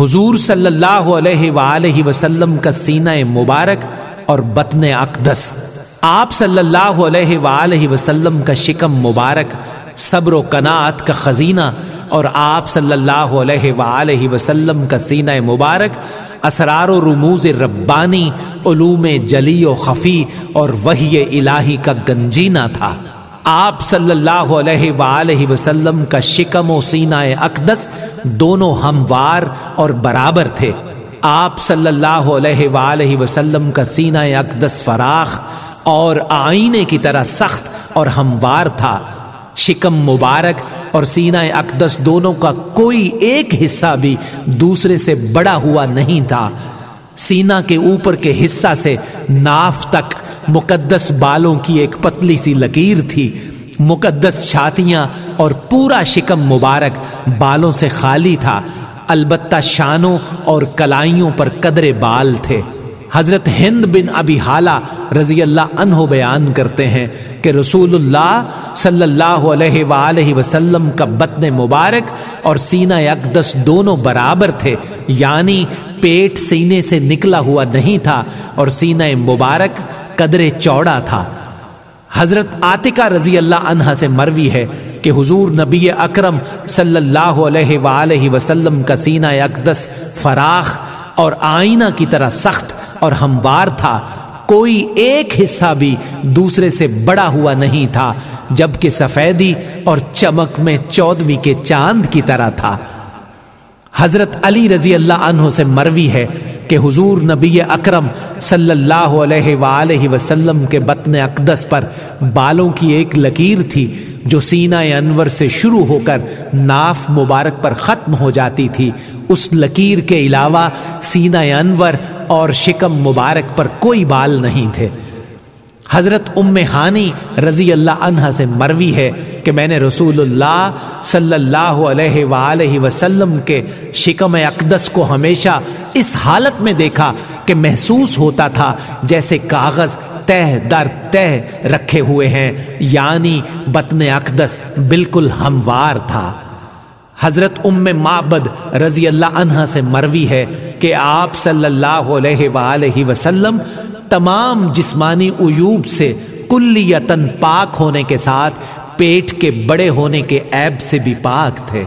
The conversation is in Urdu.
حضور صلی اللہ علیہ وآلہ وسلم کا سینہ مبارک اور بطن اقدس۔ آپ صلی اللہ علیہ وآلہ وسلم کا شکم مبارک، صبر و کنات کا خزینہ اور آپ صلی اللہ علیہ وآلہ وسلم کا سینہ مبارک، اسرار و رموز ربانی، علوم جلی و خفی اور وحی الہی کا گنجینہ تھا۔ آپ صلی اللہ علیہ وآلہ وسلم کا شکم و سینہ اقدس دونوں ہموار اور برابر تھے۔ آپ صلی اللہ علیہ وآلہ وسلم کا سینہ اقدس فراخ اور آئینے کی طرح سخت اور ہموار تھا۔ شکم مبارک اور سینہ اقدس دونوں کا کوئی ایک حصہ بھی دوسرے سے بڑا ہوا نہیں تھا۔ سینہ کے اوپر کے حصہ سے ناف تک مقدس بالوں کی ایک پتلی سی لکیر تھی۔ مقدس چھاتیاں اور پورا شکم مبارک بالوں سے خالی تھا۔ البتہ شانوں اور کلائیوں پر قدرے بال تھے۔ حضرت ہند بن ابی حالہ رضی اللہ عنہ بیان کرتے ہیں کہ رسول اللہ صلی اللہ علیہ وآلہ وسلم کا بطن مبارک اور سینہ اقدس دونوں برابر تھے۔ یعنی پیٹ سینے سے نکلا ہوا نہیں تھا اور سینہ مبارک قدر چوڑا تھا۔ حضرت آتکہ رضی اللہ عنہ سے مروی ہے کہ حضور نبی اکرم صلی اللہ علیہ وآلہ وسلم کا سینہ اقدس فراخ اور آئینہ کی طرح سخت اور ہموار تھا۔ کوئی ایک حصہ بھی دوسرے سے بڑا ہوا نہیں تھا، جبکہ سفیدی اور چمک میں چودویں کے چاند کی طرح تھا۔ حضرت علی رضی اللہ عنہ سے مروی ہے کہ حضور نبی اکرم صلی اللہ علیہ وآلہ وسلم کے بطن اقدس پر بالوں کی ایک لکیر تھی جو سینہ انور سے شروع ہو کر ناف مبارک پر ختم ہو جاتی تھی، اس لکیر کے علاوہ سینہ انور اور شکم مبارک پر کوئی بال نہیں تھے۔ حضرت ام ہانی رضی اللہ عنہ سے مروی ہے۔ کہ میں نے رسول اللہ صلی اللہ علیہ وآلہ وسلم کے شکم اقدس کو ہمیشہ اس حالت میں دیکھا کہ محسوس ہوتا تھا جیسے کاغذ تہ در تہ رکھے ہوئے ہیں یعنی بطن اقدس بالکل ہموار تھا۔ حضرت ام معبد رضی اللہ عنہ سے مروی ہے کہ آپ صلی اللہ علیہ وآلہ وسلم تمام جسمانی عیوب سے کلیتن پاک ہونے کے ساتھ پیٹ کے بڑے ہونے کے عیب سے بھی پاک تھے۔